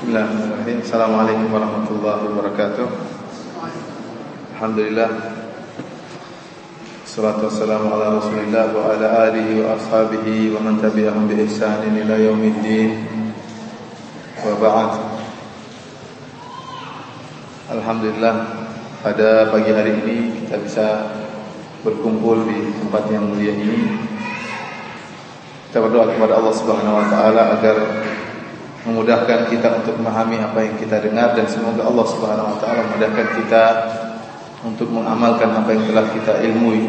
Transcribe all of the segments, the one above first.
Bismillahirrahmanirrahim. Assalamualaikum warahmatullahi wabarakatuh. Alhamdulillah. Salatu wassalamu ala Rasulillah wa ala alihi wa ashabihi wa man tabi'ahum bi ihsanin ila yaumiddin. Wa ba'd. Alhamdulillah pada pagi hari ini kita bisa berkumpul di tempat yang mulia ini. Kita berdoa kepada Allah Subhanahu wa taala agar memudahkan kita untuk memahami apa yang kita dengar dan semoga Allah Subhanahu wa taala memudahkan kita untuk mengamalkan apa yang telah kita ilmui.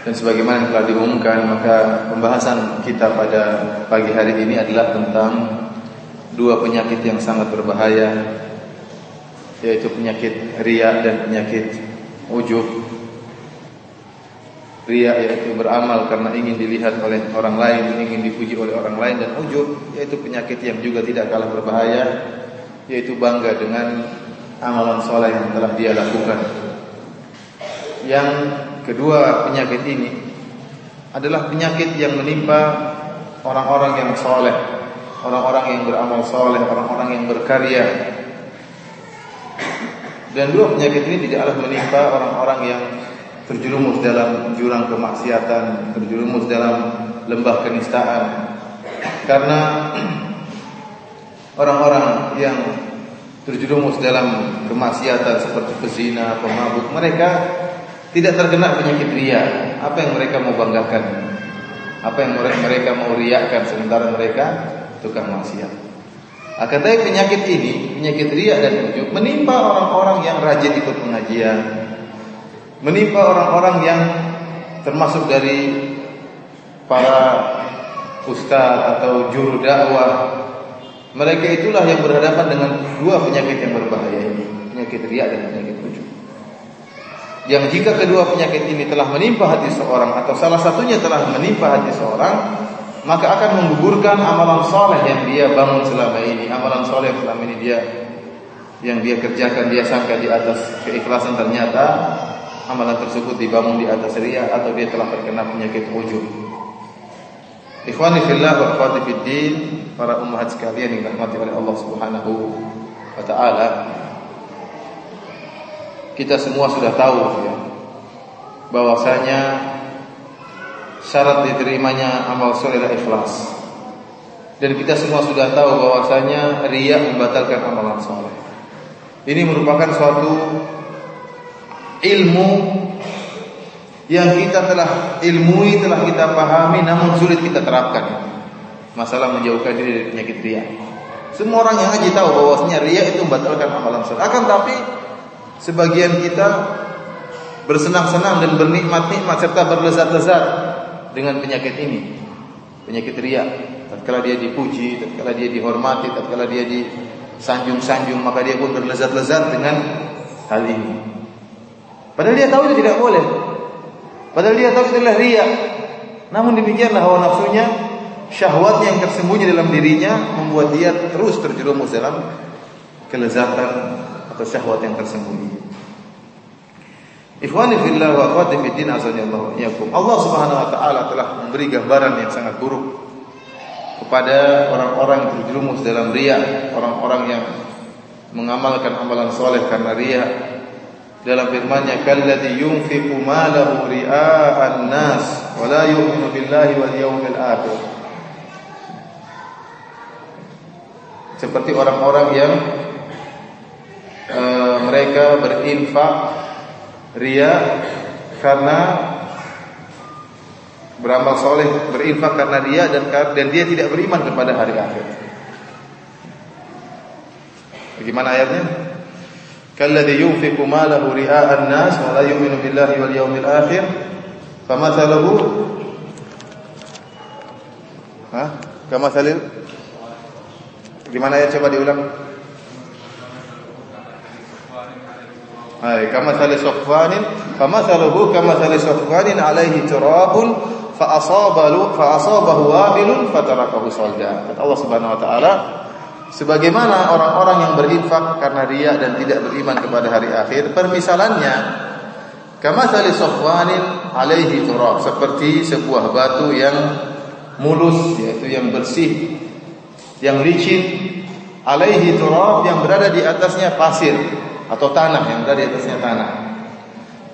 Dan sebagaimana yang telah diumumkan, maka pembahasan kita pada pagi hari ini adalah tentang dua penyakit yang sangat berbahaya yaitu penyakit riya dan penyakit ujub. Ria yaitu beramal karena ingin dilihat oleh orang lain, ingin dipuji oleh orang lain dan ujub yaitu penyakit yang juga tidak kalah berbahaya yaitu bangga dengan amalan soleh yang telah dia lakukan. Yang kedua penyakit ini adalah penyakit yang menimpa orang-orang yang soleh, orang-orang yang beramal soleh, orang-orang yang berkarya. Dan dua penyakit ini tidaklah menimpa orang-orang yang terjerumus dalam jurang kemaksiatan, terjerumus dalam lembah kenistaan. Karena orang-orang yang terjerumus dalam kemaksiatan seperti pezina, pemabuk, mereka tidak terkena penyakit ria. Apa yang mereka mau banggakan? Apa yang mereka mau riakan sementara mereka tukang maksiat? Akan penyakit ini, penyakit ria dan ujub menimpa orang-orang yang rajin ikut pengajian, menimpa orang-orang yang termasuk dari para ustaz atau juru dakwah. Mereka itulah yang berhadapan dengan dua penyakit yang berbahaya ini, penyakit riak dan penyakit ujub. Yang jika kedua penyakit ini telah menimpa hati seorang atau salah satunya telah menimpa hati seorang, maka akan menggugurkan amalan soleh yang dia bangun selama ini, amalan soleh selama ini dia yang dia kerjakan dia sangka di atas keikhlasan ternyata amalan tersebut dibangun di atas ria atau dia telah terkena penyakit ujub. Ikhwani fillah wa akhwati fiddin, para ummahat sekalian yang dirahmati oleh Allah Subhanahu wa taala. Kita semua sudah tahu ya bahwasanya syarat diterimanya amal soleh adalah ikhlas. Dan kita semua sudah tahu bahwasanya ria membatalkan amalan soleh. Ini merupakan suatu ilmu yang kita telah ilmui, telah kita pahami namun sulit kita terapkan. Masalah menjauhkan diri dari penyakit riya. Semua orang yang haji tahu bahwasanya riya itu membatalkan amalan soleh. Akan tapi sebagian kita bersenang-senang dan bernikmat-nikmat serta berlezat-lezat dengan penyakit ini. Penyakit riya. Tatkala dia dipuji, tatkala dia dihormati, tatkala dia disanjung-sanjung, maka dia pun berlezat-lezat dengan hal ini. Padahal dia tahu itu tidak boleh. Padahal dia tahu itu adalah riya. Namun demikianlah hawa nafsunya, syahwatnya yang tersembunyi dalam dirinya membuat dia terus terjerumus dalam kelezatan atau syahwat yang tersembunyi. Ikhwani fillah wa akhwati fiddin azanillahu iyyakum. Allah Subhanahu wa taala telah memberi gambaran yang sangat buruk kepada orang-orang yang terjerumus dalam riya, orang-orang yang mengamalkan amalan soleh karena riya, dalam firman-Nya kalladzi yunfiqu malahu ria'an nas wa la yu'minu billahi wal yawmil akhir seperti orang-orang yang e, mereka berinfak ria karena beramal soleh berinfak karena ria dan dan dia tidak beriman kepada hari akhir. Bagaimana ayatnya? كالذي ينفق ماله رئاء الناس ولا يؤمن بالله واليوم الآخر فمثله ها كمثل Gimana ya coba diulang? Hai, kamathali safwanin, famathaluhu kamathali safwanin alaihi turabun fa asabahu fa asabahu wabilun fatarakahu salda. Kata Allah Subhanahu wa taala, Sebagaimana orang-orang yang berinfak karena riya dan tidak beriman kepada hari akhir, permisalannya kama tali sofwanin alaihi turab, seperti sebuah batu yang mulus yaitu yang bersih yang licin, alaihi turab yang berada di atasnya pasir atau tanah yang berada di atasnya tanah.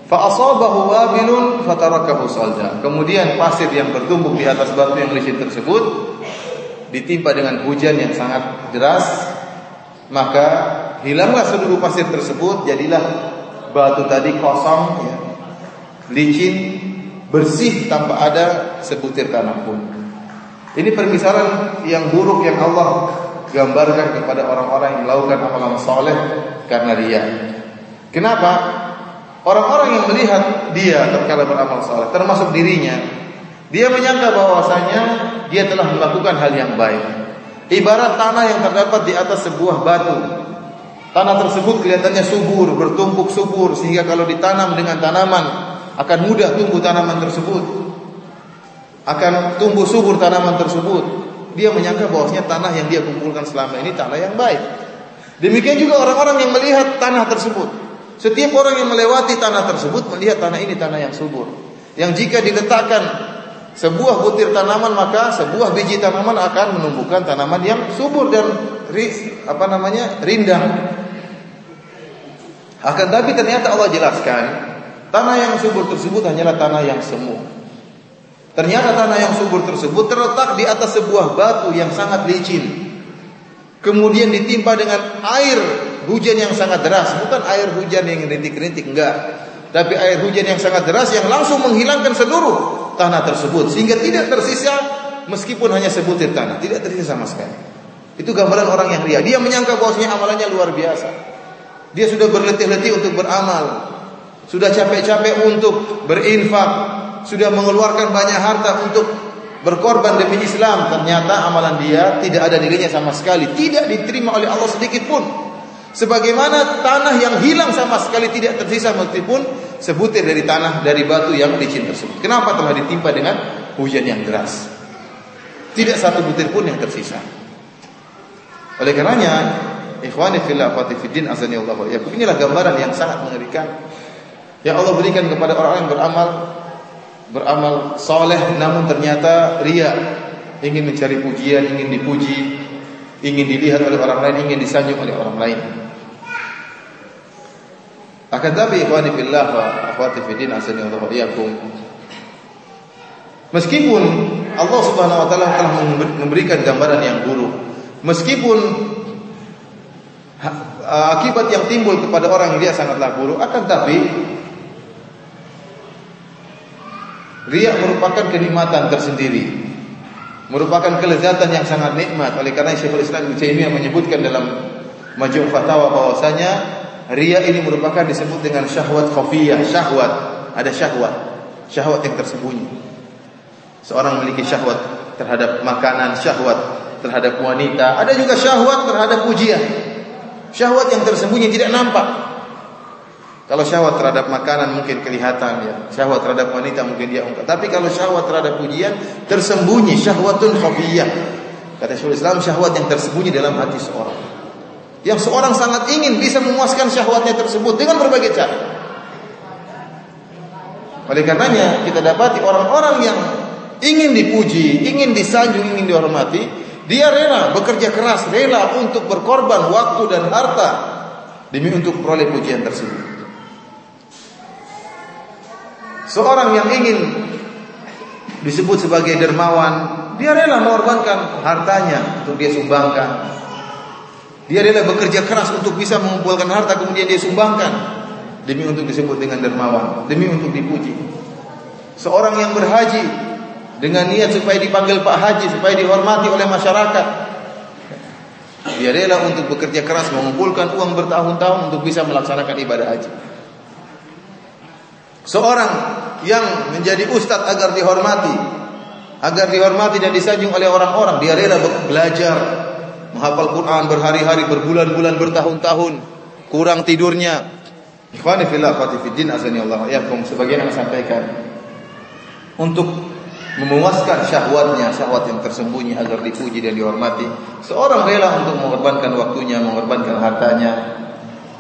Fa asabahu wabilun fatarakahu salda. Kemudian pasir yang bertumpuk di atas batu yang licin tersebut ditimpa dengan hujan yang sangat deras, maka hilanglah seluruh pasir tersebut, jadilah batu tadi kosong ya, licin, bersih tanpa ada sebutir tanah pun. Ini permisalan yang buruk yang Allah gambarkan kepada orang-orang yang melakukan amalan soleh karena dia. Kenapa? Orang-orang yang melihat dia terkala beramal saleh, termasuk dirinya, dia menyangka bahwasanya dia telah melakukan hal yang baik. Ibarat tanah yang terdapat di atas sebuah batu. Tanah tersebut kelihatannya subur, bertumpuk subur sehingga kalau ditanam dengan tanaman akan mudah tumbuh tanaman tersebut. Akan tumbuh subur tanaman tersebut. Dia menyangka bahwasanya tanah yang dia kumpulkan selama ini tanah yang baik. Demikian juga orang-orang yang melihat tanah tersebut. Setiap orang yang melewati tanah tersebut melihat tanah ini tanah yang subur. Yang jika diletakkan sebuah butir tanaman maka sebuah biji tanaman akan menumbuhkan tanaman yang subur dan apa namanya rindang. Akan tapi ternyata Allah jelaskan tanah yang subur tersebut hanyalah tanah yang semu. Ternyata tanah yang subur tersebut terletak di atas sebuah batu yang sangat licin. Kemudian ditimpa dengan air hujan yang sangat deras, bukan air hujan yang rintik-rintik enggak. Tapi air hujan yang sangat deras yang langsung menghilangkan seluruh tanah tersebut sehingga tidak tersisa meskipun hanya sebutir tanah, tidak tersisa sama sekali. Itu gambaran orang yang ria. Dia menyangka bahwasanya amalannya luar biasa. Dia sudah berletih-letih untuk beramal. Sudah capek-capek untuk berinfak, sudah mengeluarkan banyak harta untuk berkorban demi Islam. Ternyata amalan dia tidak ada nilainya sama sekali, tidak diterima oleh Allah sedikit pun. Sebagaimana tanah yang hilang sama sekali tidak tersisa meskipun sebutir dari tanah dari batu yang licin tersebut. Kenapa telah ditimpa dengan hujan yang deras? Tidak satu butir pun yang tersisa. Oleh karenanya, ikhwani fillah fatifidin azani Allah ya. Inilah gambaran yang sangat mengerikan yang Allah berikan kepada orang yang beramal beramal soleh namun ternyata ria ingin mencari pujian, ingin dipuji, ingin dilihat oleh orang lain, ingin disanjung oleh orang lain. Akan tapi ikhwani fillah wa akhwati fiddin asani wa Meskipun Allah Subhanahu wa taala telah memberikan gambaran yang buruk, meskipun akibat yang timbul kepada orang dia sangatlah buruk, akan tapi riak merupakan kenikmatan tersendiri. Merupakan kelezatan yang sangat nikmat. Oleh karena Syekhul Islam Taimiyah menyebutkan dalam Majmu' Fatawa bahwasanya Ria ini merupakan disebut dengan syahwat khafiyah, syahwat. Ada syahwat, syahwat yang tersembunyi. Seorang memiliki syahwat terhadap makanan, syahwat terhadap wanita, ada juga syahwat terhadap pujian. Syahwat yang tersembunyi tidak nampak. Kalau syahwat terhadap makanan mungkin kelihatan ya. Syahwat terhadap wanita mungkin dia ungkap. Tapi kalau syahwat terhadap pujian tersembunyi syahwatun khafiyah. Kata Syaikhul Islam syahwat yang tersembunyi dalam hati seorang yang seorang sangat ingin bisa memuaskan syahwatnya tersebut dengan berbagai cara. Oleh karenanya kita dapati orang-orang yang ingin dipuji, ingin disanjung, ingin dihormati, dia rela bekerja keras, rela untuk berkorban waktu dan harta demi untuk peroleh pujian tersebut. Seorang yang ingin disebut sebagai dermawan, dia rela mengorbankan hartanya untuk dia sumbangkan, dia rela bekerja keras untuk bisa mengumpulkan harta kemudian dia sumbangkan demi untuk disebut dengan dermawan, demi untuk dipuji. Seorang yang berhaji dengan niat supaya dipanggil Pak Haji, supaya dihormati oleh masyarakat. Dia rela untuk bekerja keras mengumpulkan uang bertahun-tahun untuk bisa melaksanakan ibadah haji. Seorang yang menjadi ustadz agar dihormati, agar dihormati dan disanjung oleh orang-orang, dia rela belajar menghafal Quran berhari-hari, berbulan-bulan, bertahun-tahun, kurang tidurnya. Ikhwani fillah khatifiddin azani Allah yakum sebagian yang sampaikan untuk memuaskan syahwatnya, syahwat yang tersembunyi agar dipuji dan dihormati. Seorang rela untuk mengorbankan waktunya, mengorbankan hartanya.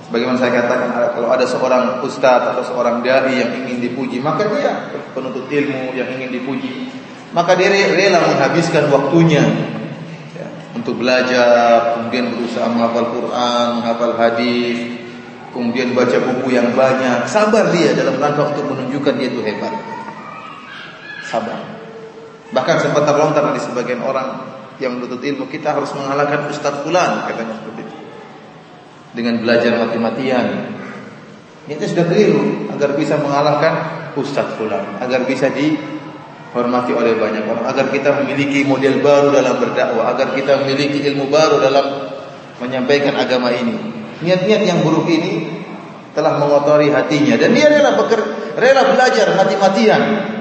Sebagaimana saya katakan, kalau ada seorang ustadz atau seorang dai yang ingin dipuji, maka dia penuntut ilmu yang ingin dipuji, maka dia rela menghabiskan waktunya untuk belajar, kemudian berusaha menghafal Quran, menghafal hadis, kemudian baca buku yang banyak. Sabar dia dalam rangka untuk menunjukkan dia itu hebat. Sabar. Bahkan sempat terlontar di sebagian orang yang menuntut ilmu kita harus mengalahkan Ustadz Fulan katanya seperti itu. Dengan belajar mati-matian. Itu sudah keliru agar bisa mengalahkan Ustadz Fulan, agar bisa dihormati oleh banyak orang, agar kita memiliki model baru dalam berdakwah, agar kita memiliki ilmu baru dalam menyampaikan agama ini. Niat-niat yang buruk ini telah mengotori hatinya dan dia rela beker, rela belajar mati-matian.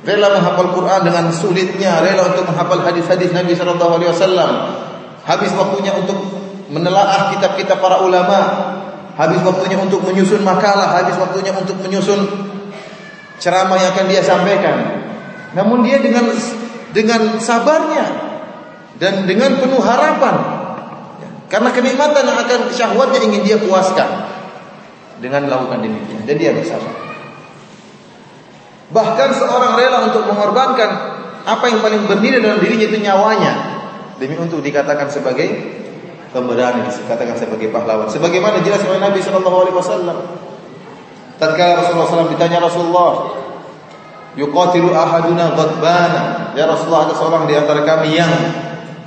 Rela menghafal Quran dengan sulitnya, rela untuk menghafal hadis-hadis Nabi sallallahu alaihi wasallam. Habis waktunya untuk menelaah kitab-kitab para ulama, habis waktunya untuk menyusun makalah, habis waktunya untuk menyusun ceramah yang akan dia sampaikan. Namun dia dengan dengan sabarnya dan dengan penuh harapan karena kenikmatan akan syahwatnya ingin dia puaskan dengan melakukan demikian dan dia bersabar. Bahkan seorang rela untuk mengorbankan apa yang paling bernilai dalam dirinya itu nyawanya demi untuk dikatakan sebagai pemberani, dikatakan sebagai pahlawan. Sebagaimana jelas oleh Nabi Shallallahu Alaihi Wasallam. Tatkala Rasulullah SAW ditanya Rasulullah, yuqatilu ahaduna ghadbana. Ya Rasulullah ada seorang di antara kami yang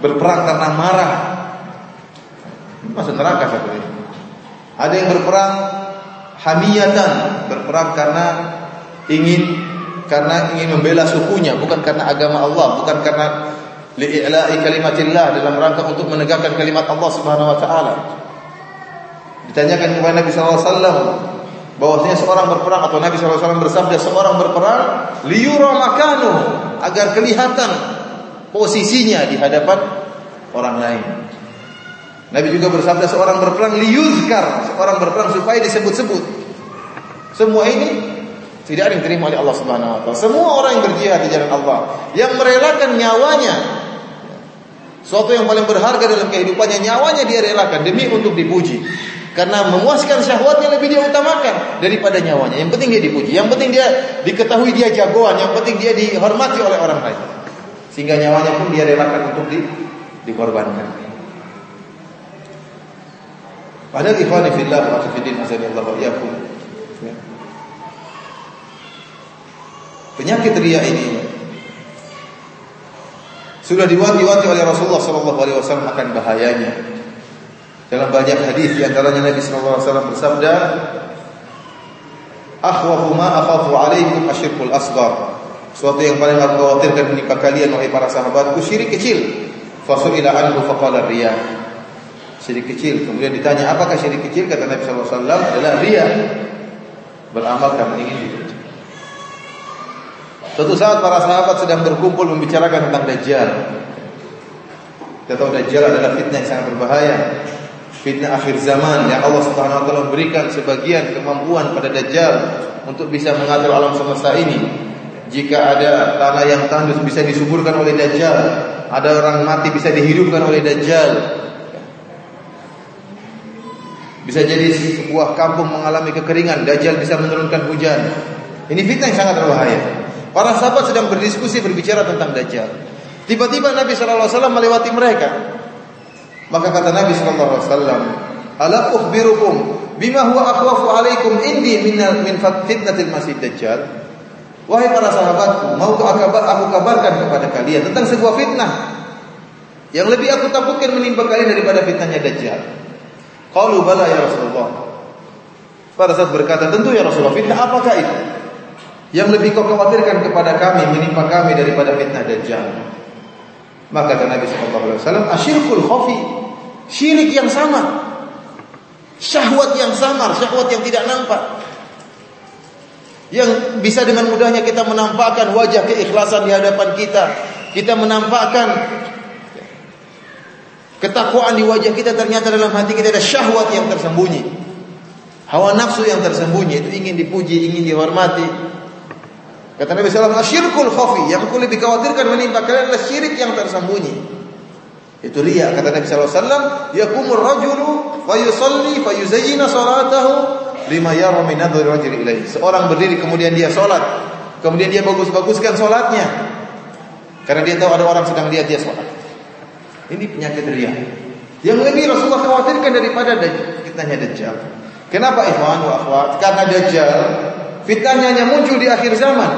berperang karena marah masuk neraka satu ini. Ada yang berperang hamiyatan, berperang karena ingin karena ingin membela sukunya, bukan karena agama Allah, bukan karena li'ila'i kalimatillah dalam rangka untuk menegakkan kalimat Allah Subhanahu wa taala. Ditanyakan kepada Nabi wasallam bahwasanya seorang berperang atau Nabi wasallam bersabda seorang berperang liyura makanu agar kelihatan posisinya di hadapan orang lain. Nabi juga bersabda seorang berperang liyuzkar, seorang berperang supaya disebut-sebut. Semua ini tidak ada yang terima oleh Allah Subhanahu wa taala. Semua orang yang berjihad di jalan Allah, yang merelakan nyawanya suatu yang paling berharga dalam kehidupannya, nyawanya dia relakan demi untuk dipuji. Karena memuaskan syahwatnya lebih dia utamakan daripada nyawanya. Yang penting dia dipuji, yang penting dia diketahui dia jagoan, yang penting dia dihormati oleh orang lain. Sehingga nyawanya pun dia relakan untuk di, dikorbankan. Padahal ikhwani fillah wa fillah azanillahu iyyakum. Ya. Penyakit ria ini sudah diwanti-wanti oleh Rasulullah sallallahu alaihi wasallam akan bahayanya. Dalam banyak hadis di antaranya Nabi sallallahu alaihi wasallam bersabda, "Akhwafu ma akhafu alaikum asyirkul asghar." Suatu yang paling aku khawatirkan menimpa kalian wahai para sahabatku syirik kecil. Fasuila anhu faqala riya syirik kecil. Kemudian ditanya, apakah syirik kecil? Kata Nabi SAW adalah ria. Beramal karena ingin. Suatu saat para sahabat sedang berkumpul membicarakan tentang Dajjal. Kita tahu Dajjal adalah fitnah yang sangat berbahaya. Fitnah akhir zaman yang Allah Subhanahu wa taala memberikan sebagian kemampuan pada Dajjal untuk bisa mengatur alam semesta ini. Jika ada tanah yang tandus bisa disuburkan oleh Dajjal, ada orang mati bisa dihidupkan oleh Dajjal, bisa jadi sebuah kampung mengalami kekeringan, Dajjal bisa menurunkan hujan. Ini fitnah yang sangat berbahaya. Para sahabat sedang berdiskusi berbicara tentang Dajjal. Tiba-tiba Nabi sallallahu alaihi wasallam melewati mereka. Maka kata Nabi sallallahu alaihi wasallam, "Ala ukhbirukum bima huwa akhwafu alaikum indi min min fitnatil masih Dajjal?" Wahai para sahabatku, mau aku kabarkan kepada kalian tentang sebuah fitnah yang lebih aku takutkan menimpa kalian daripada fitnahnya Dajjal. Qalu bala ya Rasulullah. Pada saat berkata, tentu ya Rasulullah, fitnah apakah itu? Yang lebih kau khawatirkan kepada kami, menimpa kami daripada fitnah Dajjal. Maka kata Nabi sallallahu alaihi wasallam, asyirkul khafi. Syirik yang sama. Syahwat yang samar, syahwat yang tidak nampak. Yang bisa dengan mudahnya kita menampakkan wajah keikhlasan di hadapan kita. Kita menampakkan Ketakwaan di wajah kita ternyata dalam hati kita ada syahwat yang tersembunyi. Hawa nafsu yang tersembunyi itu ingin dipuji, ingin dihormati. Kata Nabi SAW, syirkul khafi. Yang aku lebih khawatirkan menimpa kalian adalah syirik yang tersembunyi. Itu riya kata Nabi SAW, yakumur rajulu fayusalli fayuzayyina salatahu lima yara min nadhri rajul ilaihi. Seorang berdiri kemudian dia salat, kemudian dia bagus-baguskan salatnya. Karena dia tahu ada orang sedang lihat dia salat. Ini penyakit ria. Yang lebih Rasulullah khawatirkan daripada fitnahnya Dajjal. Kenapa ikhwan wa akhwat? Karena Dajjal fitnahnya hanya muncul di akhir zaman.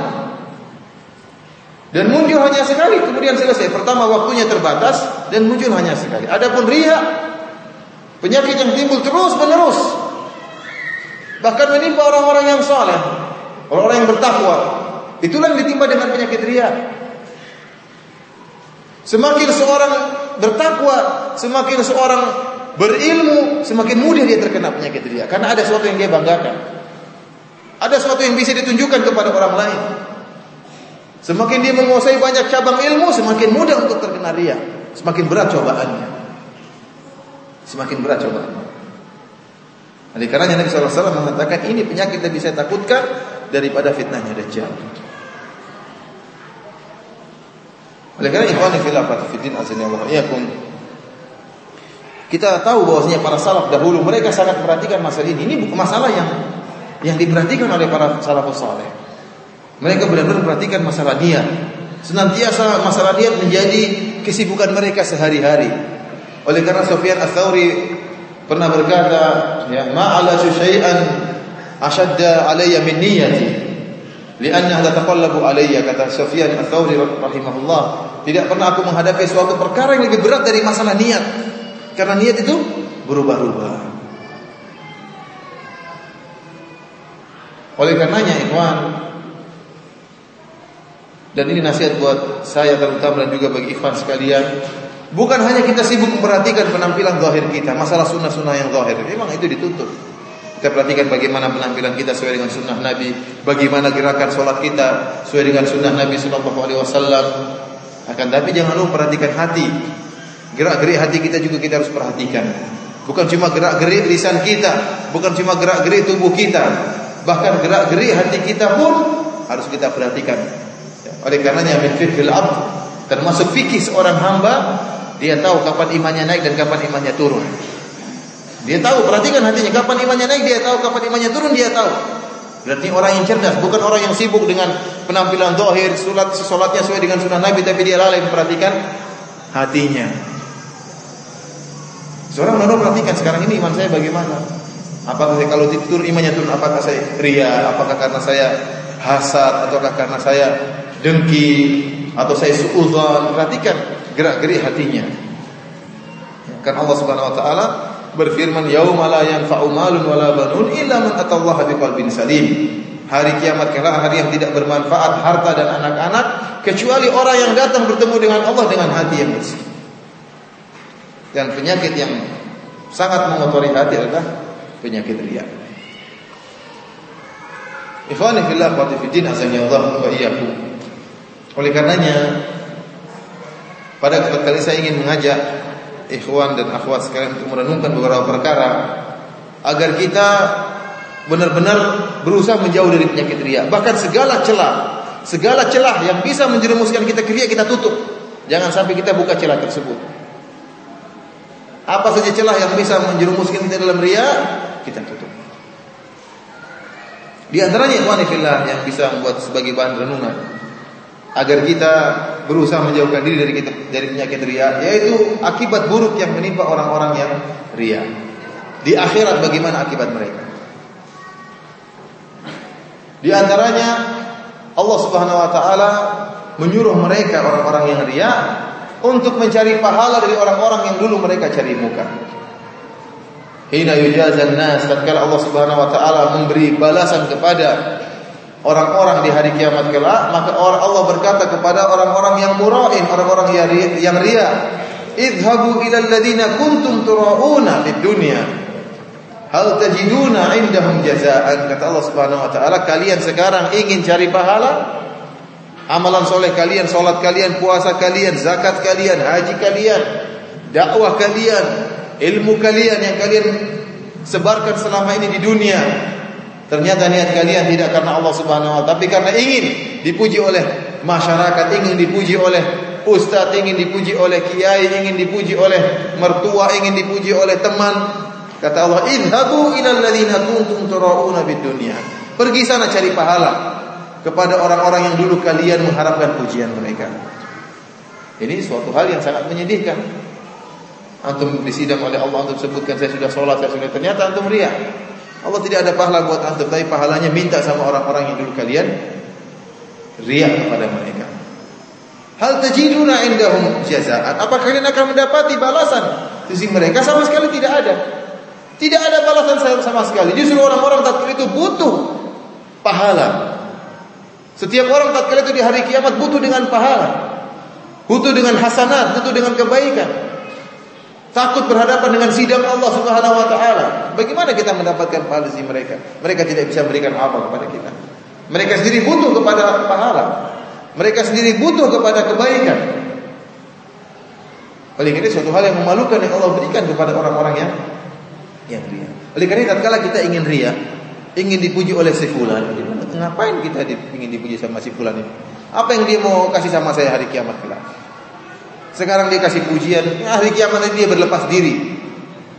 Dan muncul hanya sekali, kemudian selesai. Pertama waktunya terbatas dan muncul hanya sekali. Adapun ria, penyakit yang timbul terus menerus. Bahkan menimpa orang-orang yang saleh, orang-orang yang bertakwa. Itulah yang ditimpa dengan penyakit ria. Semakin seorang bertakwa, semakin seorang berilmu, semakin mudah dia terkena penyakit ria. Karena ada sesuatu yang dia banggakan. Ada sesuatu yang bisa ditunjukkan kepada orang lain. Semakin dia menguasai banyak cabang ilmu, semakin mudah untuk terkena ria. Semakin berat cobaannya. Semakin berat cobaannya. Oleh karenanya Nabi SAW mengatakan ini penyakit yang bisa takutkan daripada fitnahnya Dajjal. Oleh karena ikhwani fatifidin azani Allah iyakum. Kita tahu bahwasanya para salaf dahulu mereka sangat perhatikan masalah ini. Ini bukan masalah yang yang diperhatikan oleh para salafus saleh. Mereka benar-benar perhatikan masalah niat. Senantiasa masalah niat menjadi kesibukan mereka sehari-hari. Oleh karena Sufyan Ats-Tsauri pernah berkata, ya, ma'ala syai'an ashadda alayya min niyyati. Lianna taqallabu alayya kata Sufyan Ats-Tsauri rahimahullah, tidak pernah aku menghadapi suatu perkara yang lebih berat dari masalah niat. Karena niat itu berubah-ubah. Oleh karenanya ikhwan dan ini nasihat buat saya terutama dan juga bagi ikhwan sekalian, bukan hanya kita sibuk memperhatikan penampilan zahir kita, masalah sunnah-sunnah yang zahir, memang itu ditutup. Kita perhatikan bagaimana penampilan kita sesuai dengan sunnah Nabi, bagaimana gerakan sholat kita sesuai dengan sunnah Nabi Sallallahu Alaihi Wasallam. Akan tapi jangan lupa perhatikan hati. Gerak-gerik hati kita juga kita harus perhatikan. Bukan cuma gerak-gerik lisan kita, bukan cuma gerak-gerik tubuh kita, bahkan gerak-gerik hati kita pun harus kita perhatikan. Oleh karenanya min fiqhil termasuk fikih seorang hamba, dia tahu kapan imannya naik dan kapan imannya turun. Dia tahu, perhatikan hatinya. Kapan imannya naik, dia tahu. Kapan imannya turun, dia tahu. Berarti orang yang cerdas, bukan orang yang sibuk dengan penampilan zahir, salat salatnya sesuai dengan sunnah Nabi tapi dia lalai memperhatikan hatinya. Seorang benar perhatikan sekarang ini iman saya bagaimana? Apakah saya kalau tidur imannya turun? Apakah saya ria? Apakah karena saya hasad ataukah karena saya dengki atau saya suudzon? Perhatikan gerak-gerik hatinya. Kan Allah Subhanahu wa taala berfirman yauma la yanfa'u malun wala banun illa man atallaha biqalbin salim. Hari kiamat kelak hari yang tidak bermanfaat harta dan anak-anak kecuali orang yang datang bertemu dengan Allah dengan hati yang bersih. Dan penyakit yang sangat mengotori hati adalah penyakit riya. Ikhwani fillah wa azani Allah wa iyyakum. Oleh karenanya pada kesempatan kali saya ingin mengajak ikhwan dan akhwat sekalian untuk merenungkan beberapa perkara agar kita benar-benar berusaha menjauh dari penyakit riya. Bahkan segala celah, segala celah yang bisa menjerumuskan kita ke riya kita tutup. Jangan sampai kita buka celah tersebut. Apa saja celah yang bisa menjerumuskan kita dalam riya, kita tutup. Di antaranya ikhwan yang bisa membuat sebagai bahan renungan agar kita berusaha menjauhkan diri dari kita dari penyakit ria yaitu akibat buruk yang menimpa orang-orang yang ria. Di akhirat bagaimana akibat mereka? Di antaranya Allah Subhanahu wa taala menyuruh mereka orang-orang yang ria untuk mencari pahala dari orang-orang yang dulu mereka cari muka. Hina yujazan nas tatkala Allah Subhanahu wa taala memberi balasan kepada orang-orang di hari kiamat kelak, maka Allah berkata kepada orang-orang yang murain, orang-orang yang ria, "Idhabu ila alladziina kuntum turauna fid dunya." Hal tajiduna indahum jazaan kata Allah Subhanahu wa taala kalian sekarang ingin cari pahala amalan soleh kalian salat kalian puasa kalian zakat kalian haji kalian dakwah kalian ilmu kalian yang kalian sebarkan selama ini di dunia Ternyata niat kalian tidak karena Allah Subhanahu wa taala, tapi karena ingin dipuji oleh masyarakat, ingin dipuji oleh ustaz, ingin dipuji oleh kiai, ingin dipuji oleh mertua, ingin dipuji oleh teman. Kata Allah, "Idhabu ilal ladzina kuntum turauna bid dunya." Pergi sana cari pahala kepada orang-orang yang dulu kalian mengharapkan pujian mereka. Ini suatu hal yang sangat menyedihkan. Antum disidang oleh Allah untuk sebutkan saya sudah sholat, saya sudah ternyata antum riak. Allah tidak ada pahala buat antum, tapi pahalanya minta sama orang-orang yang dulu kalian riak kepada mereka. Hal tajiduna indahum jazaan. Apa kalian akan mendapati balasan sisi mereka sama sekali tidak ada. Tidak ada balasan sama sekali. Justru orang-orang tatkala itu butuh pahala. Setiap orang tatkala itu di hari kiamat butuh dengan pahala. Butuh dengan hasanat, butuh dengan kebaikan. Takut berhadapan dengan sidang Allah Subhanahu wa taala. Bagaimana kita mendapatkan pahala dari mereka? Mereka tidak bisa memberikan apa kepada kita. Mereka sendiri butuh kepada pahala. Mereka sendiri butuh kepada kebaikan. Oleh karena suatu hal yang memalukan yang Allah berikan kepada orang-orang yang yang ria. Oleh karena tatkala kita ingin ria, ingin dipuji oleh si fulan, ngapain kita ingin dipuji sama si fulan ini? Apa yang dia mau kasih sama saya hari kiamat kelak? Sekarang dia kasih pujian, hari kiamat nanti dia berlepas diri.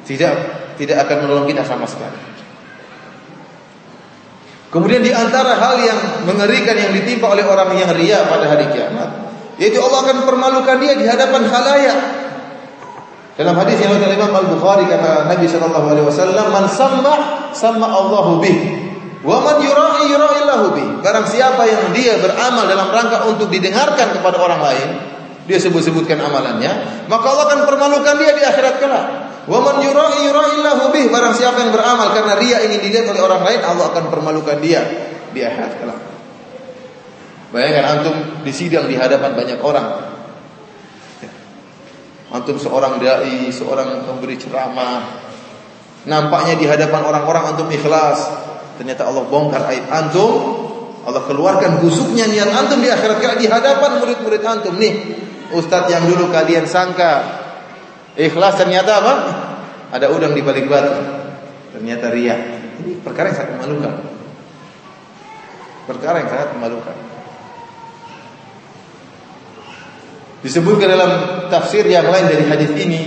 Tidak tidak akan menolong kita sama sekali. Kemudian di antara hal yang mengerikan yang ditimpa oleh orang yang ria pada hari kiamat, yaitu Allah akan permalukan dia di hadapan khalayak. Dalam hadis yang oleh Imam Al-Bukhari kata Nabi sallallahu alaihi wasallam, "Man samma samma Allahu bih, wa man yura'i yura'illahu bih." Barang siapa yang dia beramal dalam rangka untuk didengarkan kepada orang lain, dia sebut-sebutkan amalannya, maka Allah akan permalukan dia di akhirat kelak. Wa man yura'i yura'illahu bih. Barang siapa yang beramal karena ria ingin dilihat oleh orang lain, Allah akan permalukan dia di akhirat kelak. Bayangkan antum disidang di hadapan banyak orang. Antum seorang dai, seorang pemberi ceramah. Nampaknya di hadapan orang-orang antum ikhlas. Ternyata Allah bongkar aib antum. Allah keluarkan busuknya niat antum di akhirat kelak di hadapan murid-murid antum nih. Ustadz yang dulu kalian sangka Ikhlas ternyata apa? Ada udang di balik batu. Ternyata ria. Ini perkara yang sangat memalukan. Perkara yang sangat memalukan. Disebutkan dalam tafsir yang lain dari hadis ini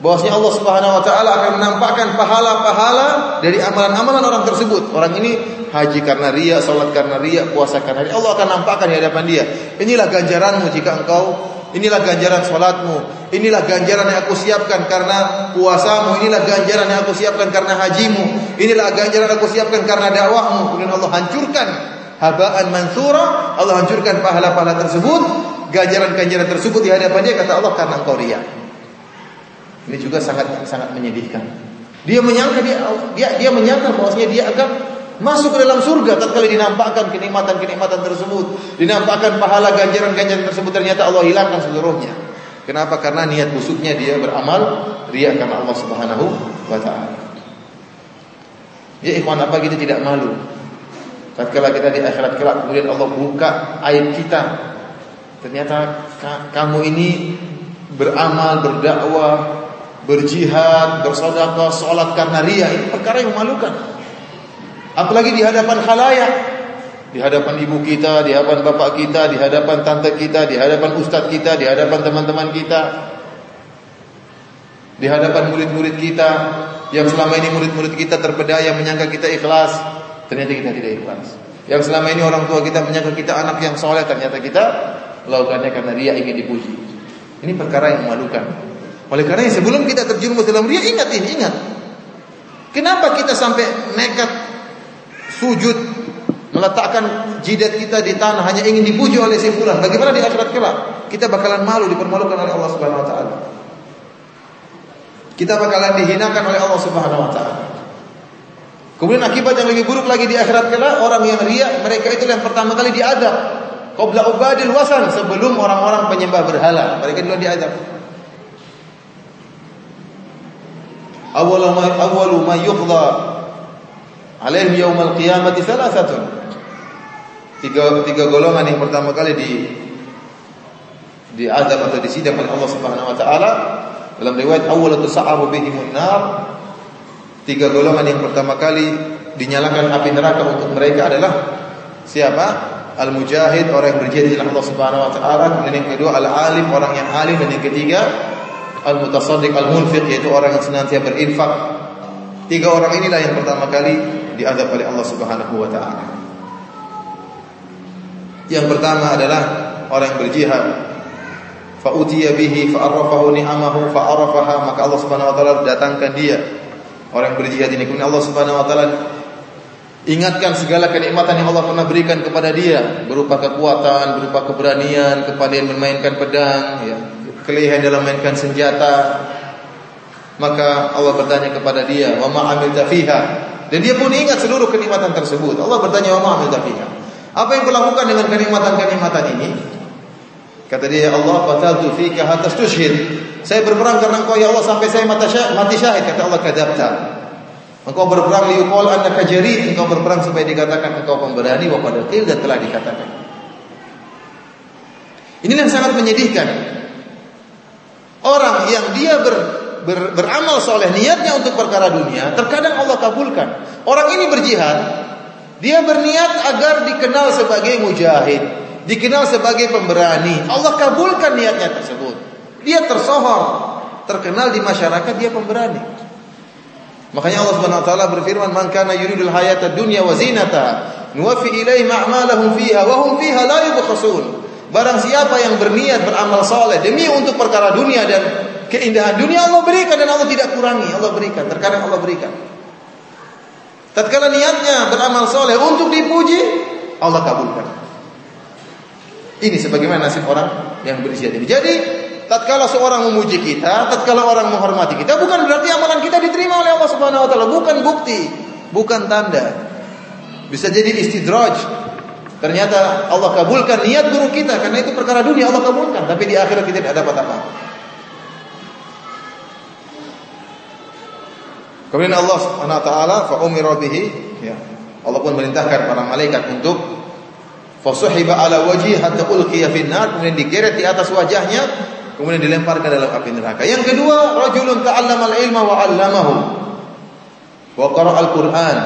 bahwasanya Allah Subhanahu wa taala akan menampakkan pahala-pahala dari amalan-amalan orang tersebut. Orang ini haji karena ria, salat karena ria, puasa karena ria. Allah akan nampakkan di hadapan dia. Inilah ganjaranmu jika engkau Inilah ganjaran sholatmu. Inilah ganjaran yang aku siapkan karena puasamu. Inilah ganjaran yang aku siapkan karena hajimu. Inilah ganjaran yang aku siapkan karena dakwahmu. Kemudian Allah hancurkan habaan mansura. Allah hancurkan pahala-pahala tersebut. Ganjaran-ganjaran tersebut di hadapan dia kata Allah karena engkau. Ini juga sangat sangat menyedihkan. Dia menyangka dia dia, dia menyangka bahwasanya dia akan Masuk ke dalam surga tatkala dinampakkan kenikmatan-kenikmatan tersebut, dinampakkan pahala ganjaran-ganjaran tersebut ternyata Allah hilangkan seluruhnya. Kenapa? Karena niat busuknya dia beramal riya karena Allah Subhanahu wa taala. Ya ikhwan apa kita tidak malu? Tatkala kita di akhirat kelak kemudian Allah buka aib kita. Ternyata kamu ini beramal, berdakwah, berjihad, bersedekah, salat karena riya ini perkara yang memalukan. Apalagi di hadapan khalayak, di hadapan ibu kita, di hadapan bapak kita, di hadapan tante kita, di hadapan ustadz kita, di hadapan teman-teman kita, di hadapan murid-murid kita yang selama ini murid-murid kita terpedaya menyangka kita ikhlas, ternyata kita tidak ikhlas. Yang selama ini orang tua kita menyangka kita anak yang soleh, ternyata kita melakukannya karena dia ingin dipuji. Ini perkara yang memalukan. Oleh karena sebelum kita terjerumus dalam dia ingat ini, ingat. Kenapa kita sampai nekat sujud meletakkan jidat kita di tanah hanya ingin dipuji oleh si fulan. Bagaimana di akhirat kelak? Kita bakalan malu dipermalukan oleh Allah Subhanahu wa taala. Kita bakalan dihinakan oleh Allah Subhanahu wa taala. Kemudian akibat yang lebih buruk lagi di akhirat kelak orang yang riya mereka itu yang pertama kali diadab. Qabla ubadil wasan sebelum orang-orang penyembah berhala. Mereka dulu diadab. Awalu ma awalu ma yuqda alaihim yaumal qiyamati salasatun. Tiga tiga golongan yang pertama kali di di azab atau disidang oleh Allah Subhanahu wa taala dalam riwayat awal tusa'aru bihimun nar tiga golongan yang pertama kali dinyalakan api neraka untuk mereka adalah siapa? Al-mujahid orang yang berjihad di Allah Subhanahu wa taala, kemudian yang kedua al-alim orang yang alim dan yang ketiga al-mutasaddiq al-munfiq yaitu orang yang senantiasa berinfak. Tiga orang inilah yang pertama kali diadab oleh Allah Subhanahu wa taala. Yang pertama adalah orang yang berjihad fa utiya bihi fa arafahu ni'amahu fa arafaha maka Allah Subhanahu wa taala datangkan dia orang yang berjihad ini kemudian Allah Subhanahu wa taala ingatkan segala kenikmatan yang Allah pernah berikan kepada dia berupa kekuatan, berupa keberanian, kepandaian memainkan pedang, ya, kelihayan dalam memainkan senjata. Maka Allah bertanya kepada dia, "Wa ma amilta fiha?" Dan dia pun ingat seluruh kenikmatan tersebut. Allah bertanya, "Wa ma amilta fiha?" Apa yang kau lakukan dengan kenikmatan-kenikmatan ini? Kata dia, "Allah qataltu fika hatta tushhid." Saya berperang karena Engkau ya Allah sampai saya mati syahid. Kata Allah, "Kadzabta." Engkau berperang liuqal annaka jari, engkau berperang supaya dikatakan engkau pemberani wa qad dan telah dikatakan. Ini yang sangat menyedihkan. Orang yang dia ber, ber, beramal soleh niatnya untuk perkara dunia, terkadang Allah kabulkan. Orang ini berjihad, dia berniat agar dikenal sebagai mujahid, dikenal sebagai pemberani. Allah kabulkan niatnya tersebut. Dia tersohor, terkenal di masyarakat dia pemberani. Makanya Allah Subhanahu wa taala berfirman, "Man kana yuridul hayata dunya wa zinataha, nuwaffi ilaihim a'malahum fiha wa hum fiha la yubkhasun." Barang siapa yang berniat beramal soleh demi untuk perkara dunia dan keindahan dunia Allah berikan dan Allah tidak kurangi, Allah berikan. Terkadang Allah berikan. Tatkala niatnya beramal soleh untuk dipuji, Allah kabulkan. Ini sebagaimana nasib orang yang berjihad ini. Jadi tatkala seorang memuji kita, tatkala orang menghormati kita, bukan berarti amalan kita diterima oleh Allah Subhanahu wa taala, bukan bukti, bukan tanda. Bisa jadi istidraj. Ternyata Allah kabulkan niat buruk kita karena itu perkara dunia Allah kabulkan, tapi di akhirat kita tidak dapat apa. Kemudian Allah Subhanahu wa taala fa umira bihi ya. Allah pun merintahkan para malaikat untuk fasuhiba ala wajhi hatta ulqiya fin nar kemudian digeret di atas wajahnya kemudian dilemparkan dalam api neraka. Yang kedua, rajulun ta'allama al-ilma wa 'allamahu wa qara'a al-Qur'an.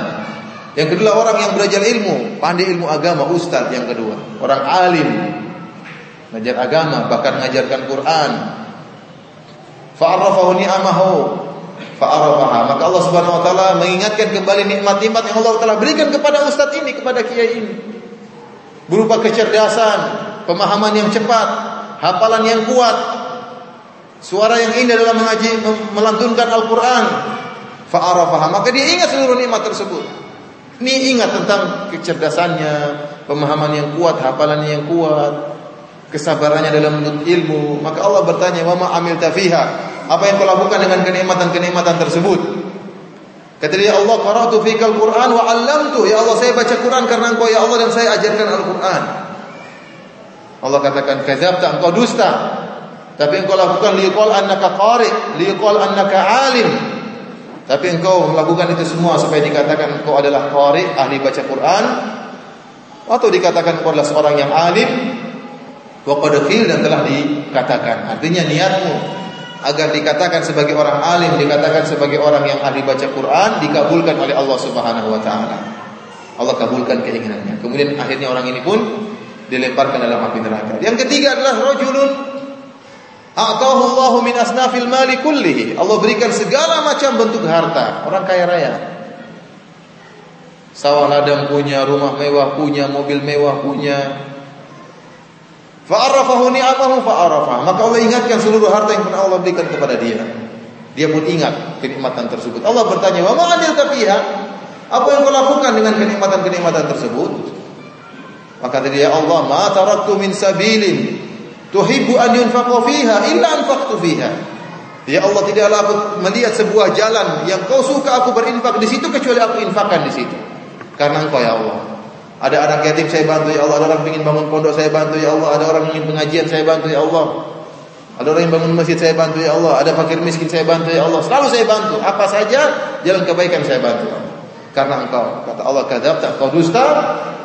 Yang kedua orang yang belajar ilmu, pandai ilmu agama, ustaz yang kedua. Orang alim, ngajar agama, bahkan mengajarkan Quran. Fa'arafahu ni'amahu fa'arafaha. Maka Allah Subhanahu wa taala mengingatkan kembali nikmat-nikmat yang Allah telah berikan kepada ustaz ini, kepada kiai ini. Berupa kecerdasan, pemahaman yang cepat, hafalan yang kuat, suara yang indah dalam mengaji melantunkan Al-Qur'an. Fa'arafaha, maka dia ingat seluruh nikmat tersebut. Ini ingat tentang kecerdasannya, pemahaman yang kuat, hafalan yang kuat, kesabarannya dalam menuntut ilmu. Maka Allah bertanya, "Wa ma amilta fiha?" Apa yang kau lakukan dengan kenikmatan-kenikmatan tersebut? Kata dia, "Allah qara'tu fikal Qur'an wa 'allamtu." Ya Allah, saya baca Quran karena Engkau ya Allah dan saya ajarkan Al-Qur'an. Allah katakan, "Kadzabta, engkau dusta." Tapi engkau lakukan liqal annaka qari, liqal annaka alim. Tapi engkau melakukan itu semua supaya dikatakan engkau adalah qari, ahli baca Quran, atau dikatakan engkau adalah seorang yang alim, wa qad dan telah dikatakan. Artinya niatmu agar dikatakan sebagai orang alim, dikatakan sebagai orang yang ahli baca Quran, dikabulkan oleh Allah Subhanahu wa taala. Allah kabulkan keinginannya. Kemudian akhirnya orang ini pun dilemparkan dalam api neraka. Yang ketiga adalah rajulun A'tahu Allah min asnafil mali kullihi. Allah berikan segala macam bentuk harta. Orang kaya raya. Sawah ladang punya, rumah mewah punya, mobil mewah punya. Fa'arafahu ni'amahu fa'arafah. Maka Allah ingatkan seluruh harta yang pernah Allah berikan kepada dia. Dia pun ingat kenikmatan tersebut. Allah bertanya, "Wa ma amilta fiha?" Apa yang kau lakukan dengan kenikmatan-kenikmatan tersebut? Maka dia Allah, "Ma taraktu min sabilin tuhibbu an yunfaqa fiha illa anfaqtu fiha. Ya Allah tidaklah aku melihat sebuah jalan yang kau suka aku berinfak di situ kecuali aku infakkan di situ. Karena engkau ya Allah. Ada anak yatim saya bantu ya Allah, ada orang ingin bangun pondok saya bantu ya Allah, ada orang ingin pengajian saya bantu ya Allah. Ada orang yang bangun masjid saya bantu ya Allah, ada fakir miskin saya bantu ya Allah. Selalu saya bantu, apa saja jalan kebaikan saya bantu. Karena engkau kata Allah kadzabta, kau dusta,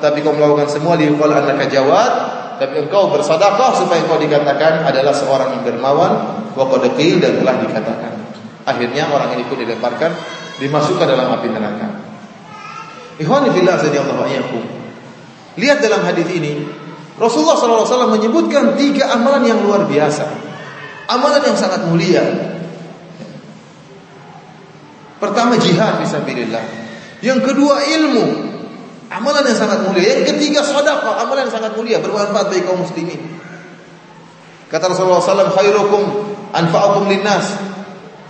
tapi kau melakukan semua liqal annaka jawad, tapi engkau bersedekah supaya engkau dikatakan adalah seorang yang dermawan wa qad dan telah dikatakan. Akhirnya orang ini pun dilemparkan dimasukkan dalam api neraka. Ikhwani fillah radhiyallahu anhum. Lihat dalam hadis ini Rasulullah SAW menyebutkan tiga amalan yang luar biasa. Amalan yang sangat mulia. Pertama jihad fisabilillah. Yang kedua ilmu. Amalan yang sangat mulia. Yang ketiga sedekah, amalan yang sangat mulia bermanfaat bagi kaum muslimin. Kata Rasulullah SAW, khairukum anfa'akum linnas.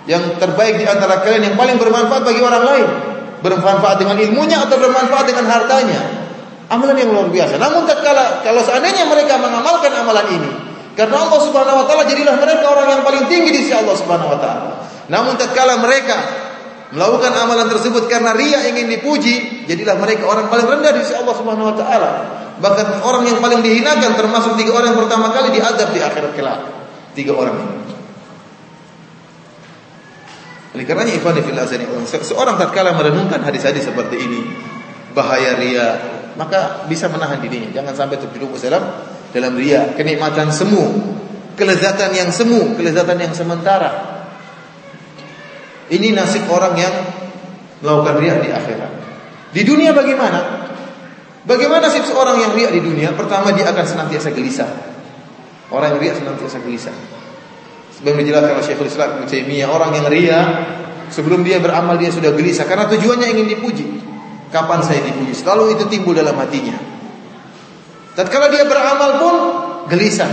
Yang terbaik di antara kalian yang paling bermanfaat bagi orang lain. Bermanfaat dengan ilmunya atau bermanfaat dengan hartanya. Amalan yang luar biasa. Namun tatkala kalau seandainya mereka mengamalkan amalan ini, karena Allah Subhanahu wa taala jadilah mereka orang yang paling tinggi di sisi Allah Subhanahu wa taala. Namun tatkala mereka melakukan amalan tersebut karena ria ingin dipuji, jadilah mereka orang paling rendah di sisi Allah Subhanahu wa taala. Bahkan orang yang paling dihinakan termasuk tiga orang yang pertama kali diadab di akhirat kelak. Tiga orang ini. Oleh karenanya ikhwan fillah seorang tatkala merenungkan hadis-hadis seperti ini, bahaya ria, maka bisa menahan dirinya. Jangan sampai terjerumus dalam dalam ria, kenikmatan semu, kelezatan yang semu, kelezatan yang sementara. Ini nasib orang yang melakukan ria di akhirat. Di dunia bagaimana? Bagaimana nasib seorang yang ria di dunia? Pertama dia akan senantiasa gelisah. Orang yang ria senantiasa gelisah. Sebelum dijelaskan oleh Syekhul Islam Ibnu Taimiyah, orang yang ria sebelum dia beramal dia sudah gelisah karena tujuannya ingin dipuji. Kapan saya dipuji? Selalu itu timbul dalam hatinya. Tatkala dia beramal pun gelisah.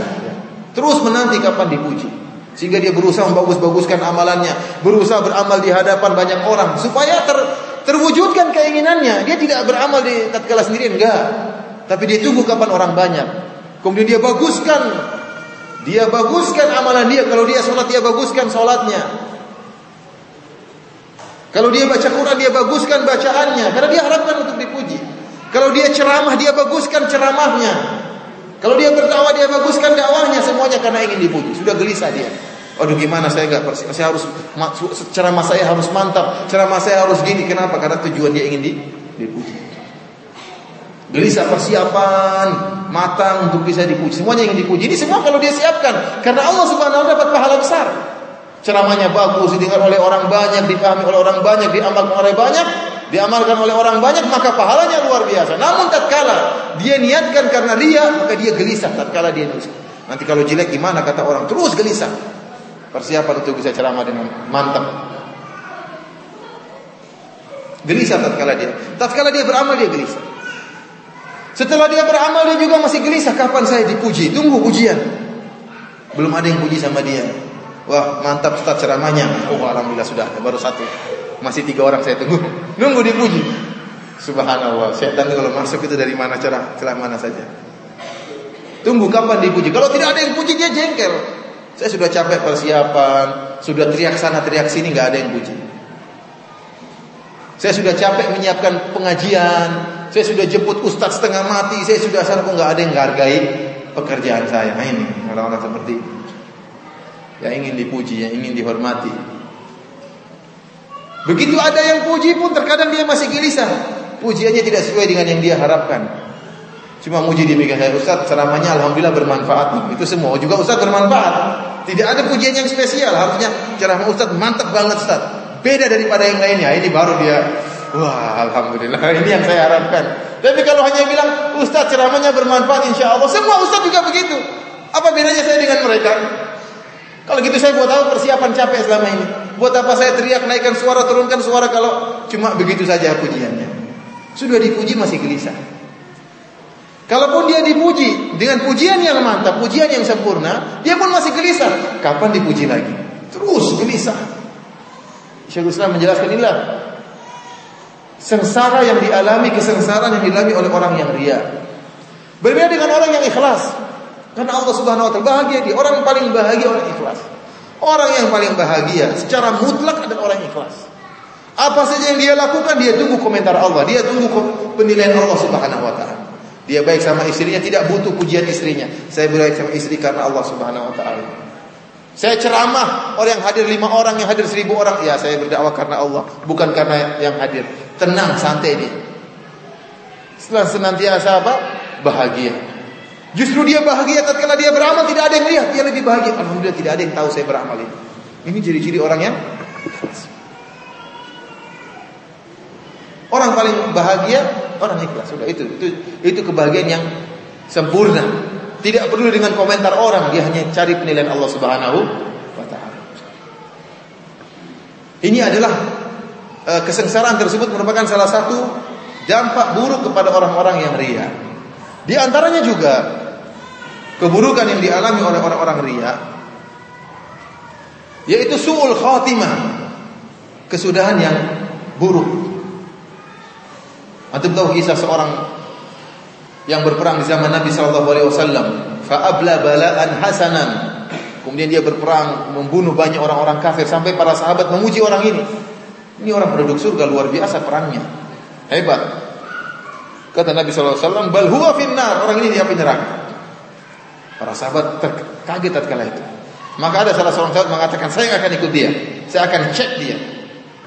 Terus menanti kapan dipuji. Sehingga dia berusaha membagus-baguskan amalannya, berusaha beramal di hadapan banyak orang supaya ter, terwujudkan keinginannya. Dia tidak beramal di tatkala sendirian enggak. Tapi dia tunggu kapan orang banyak. Kemudian dia baguskan dia baguskan amalan dia. Kalau dia sholat, dia baguskan sholatnya. Kalau dia baca Quran, dia baguskan bacaannya. Karena dia harapkan untuk dipuji. Kalau dia ceramah, dia baguskan ceramahnya. Kalau dia berdakwah, dia baguskan dakwahnya. Semuanya karena ingin dipuji. Sudah gelisah dia. Aduh gimana saya nggak saya harus ceramah saya harus mantap, ceramah saya harus gini. Kenapa? Karena tujuan dia ingin dipuji. Gelisah persiapan, matang untuk bisa dipuji. Semuanya yang dipuji. Ini semua kalau dia siapkan. Karena Allah subhanahu wa ta'ala dapat pahala besar. Ceramahnya bagus, didengar oleh orang banyak, dipahami oleh orang banyak, diamalkan oleh banyak, diamalkan oleh orang banyak, maka pahalanya luar biasa. Namun tatkala dia niatkan karena ria, maka dia gelisah tatkala dia nulis. Nanti kalau jelek gimana kata orang? Terus gelisah. Persiapan untuk bisa ceramah dengan mantap. Gelisah tatkala dia. Tatkala dia beramal dia gelisah. Setelah dia beramal dia juga masih gelisah kapan saya dipuji. Tunggu pujian. Belum ada yang puji sama dia. Wah mantap Ustaz ceramahnya. Oh alhamdulillah sudah baru satu. Masih tiga orang saya tunggu. Nunggu dipuji. Subhanallah. Setan kalau masuk itu dari mana cara celah mana saja. Tunggu kapan dipuji. Kalau tidak ada yang puji dia jengkel. Saya sudah capek persiapan, sudah teriak sana teriak sini nggak ada yang puji. Saya sudah capek menyiapkan pengajian, saya sudah jemput ustadz setengah mati, saya sudah sana kok nggak ada yang menghargai pekerjaan saya. Nah ini orang-orang seperti ini. Yang ingin dipuji, yang ingin dihormati. Begitu ada yang puji pun terkadang dia masih gelisah. Pujiannya tidak sesuai dengan yang dia harapkan. Cuma muji di meja saya Ustaz ceramahnya alhamdulillah bermanfaat. Itu semua juga Ustaz bermanfaat. Tidak ada pujian yang spesial. Harusnya ceramah Ustaz mantap banget Ustaz. Beda daripada yang lainnya. Ini baru dia Wah, alhamdulillah. Ini yang saya harapkan. Tapi kalau hanya bilang Ustaz ceramahnya bermanfaat insya Allah, semua Ustaz juga begitu. Apa bedanya saya dengan mereka? Kalau gitu saya buat apa persiapan capek selama ini? Buat apa saya teriak naikkan suara turunkan suara kalau cuma begitu saja pujiannya? Sudah dipuji masih gelisah. Kalaupun dia dipuji dengan pujian yang mantap, pujian yang sempurna, dia pun masih gelisah. Kapan dipuji lagi? Terus gelisah. Syekhul Islam menjelaskan inilah sengsara yang dialami, kesengsaraan yang dialami oleh orang yang ria. Berbeda dengan orang yang ikhlas. Karena Allah Subhanahu wa taala bahagia dia, orang paling bahagia orang ikhlas. Orang yang paling bahagia secara mutlak adalah orang ikhlas. Apa saja yang dia lakukan dia tunggu komentar Allah, dia tunggu penilaian Allah Subhanahu wa taala. Dia baik sama istrinya tidak butuh pujian istrinya. Saya baik sama istri karena Allah Subhanahu wa taala. Saya ceramah, orang yang hadir lima orang, yang hadir seribu orang. Ya saya berdakwah karena Allah, bukan karena yang hadir. Tenang, santai dia. Setelah senantiasa apa? Bahagia. Justru dia bahagia tatkala dia beramal tidak ada yang lihat, dia lebih bahagia. Alhamdulillah tidak ada yang tahu saya beramal ini. Ini ciri-ciri orang yang Orang paling bahagia orang ikhlas. Sudah itu itu itu kebahagiaan yang sempurna. Tidak perlu dengan komentar orang, dia hanya cari penilaian Allah Subhanahu wa taala. Ini adalah uh, kesengsaraan tersebut merupakan salah satu dampak buruk kepada orang-orang yang ria. Di antaranya juga keburukan yang dialami oleh orang-orang ria yaitu suul khatimah, kesudahan yang buruk. Antum tahu kisah seorang yang berperang di zaman Nabi sallallahu alaihi wasallam, fa abla bala'an hasanan. Kemudian dia berperang membunuh banyak orang-orang kafir sampai para sahabat memuji orang ini. Ini orang penduduk surga luar biasa perangnya. Hebat. Kata Nabi sallallahu alaihi wasallam, "Bal huwa finnar." Orang ini di api neraka. Para sahabat terkaget tatkala itu. Maka ada salah seorang sahabat mengatakan, saya akan ikut dia. Saya akan cek dia.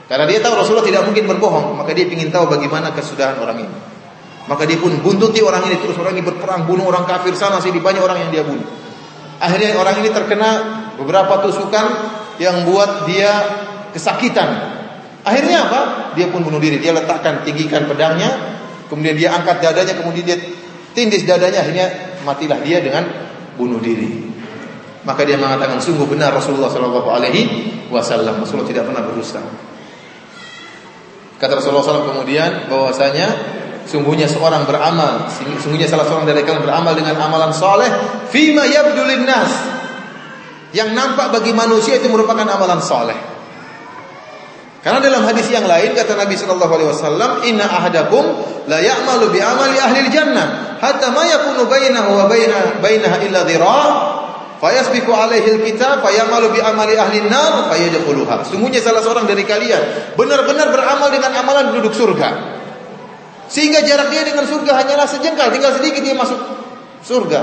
Karena dia tahu Rasulullah tidak mungkin berbohong. Maka dia ingin tahu bagaimana kesudahan orang ini. Maka dia pun buntuti orang ini. Terus orang ini berperang, bunuh orang kafir sana sini. Banyak orang yang dia bunuh. Akhirnya orang ini terkena beberapa tusukan yang buat dia kesakitan. Akhirnya apa? Dia pun bunuh diri. Dia letakkan, tinggikan pedangnya. Kemudian dia angkat dadanya. Kemudian dia tindis dadanya. Akhirnya matilah dia dengan bunuh diri. Maka dia mengatakan sungguh benar Rasulullah Shallallahu Alaihi Wasallam. Rasulullah tidak pernah berdusta. Kata Rasulullah SAW kemudian bahwasanya sungguhnya seorang beramal, sungguhnya salah seorang dari kalian beramal dengan amalan soleh, fima yabdulin nas. Yang nampak bagi manusia itu merupakan amalan soleh. Karena dalam hadis yang lain kata Nabi Shallallahu Alaihi Wasallam, Inna ahadakum la ya'malu bi amali ahli jannah hatta ma yakunu bainahu wa bainaha illa dhira' Fayasbiqu alaihi alkitab fayamalu bi amali ahli nar fayadkhuluha. Sungguhnya salah seorang dari kalian benar-benar beramal dengan amalan penduduk surga. Sehingga jarak dia dengan surga hanyalah sejengkal, tinggal sedikit dia masuk surga.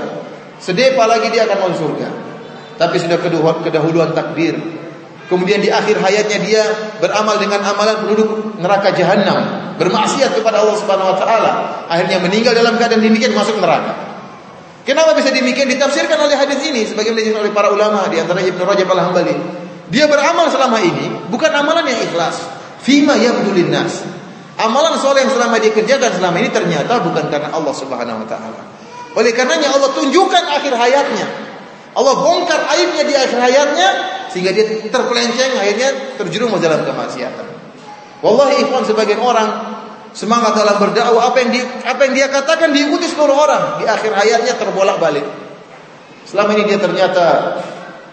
Sedepa lagi dia akan masuk surga. Tapi sudah kedahuluan takdir. Kemudian di akhir hayatnya dia beramal dengan amalan penduduk neraka jahanam, bermaksiat kepada Allah Subhanahu wa taala. Akhirnya meninggal dalam keadaan demikian masuk neraka. Kenapa bisa demikian? Ditafsirkan oleh hadis ini sebagaimana disebut oleh para ulama di antara Ibnu Rajab Al-Hambali. Dia beramal selama ini bukan amalan yang ikhlas. Fima yabdulin nas. Amalan soleh yang selama dia kerjakan selama ini ternyata bukan karena Allah Subhanahu wa taala. Oleh karenanya Allah tunjukkan akhir hayatnya. Allah bongkar aibnya di akhir hayatnya sehingga dia terpelenceng akhirnya terjerumus dalam kemaksiatan. Wallahi ikhwan sebagian orang semangat dalam berdakwah apa yang di, apa yang dia katakan diikuti seluruh orang di akhir hayatnya terbolak-balik. Selama ini dia ternyata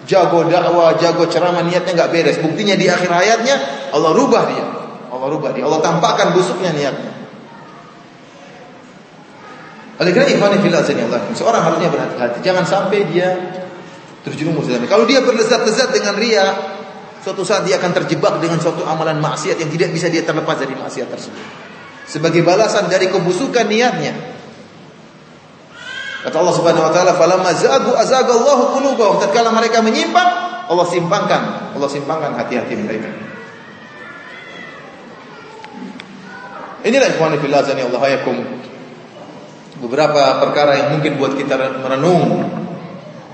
jago dakwah jago ceramah niatnya nggak beres. Buktinya di akhir hayatnya Allah rubah dia. Allah rubah dia. Allah tampakkan busuknya niatnya. Oleh karena ikhwan fillah seorang harusnya berhati-hati. Jangan sampai dia terjerumus dalam kalau dia berlezat-lezat dengan ria suatu saat dia akan terjebak dengan suatu amalan maksiat yang tidak bisa dia terlepas dari maksiat tersebut sebagai balasan dari kebusukan niatnya. Kata Allah Subhanahu wa taala, "Falamma zagu azagallahu qulubahum." Tatkala mereka menyimpang, Allah simpangkan, Allah simpangkan hati-hati mereka. Inilah ikhwan fillah Allah yakum. Beberapa perkara yang mungkin buat kita merenung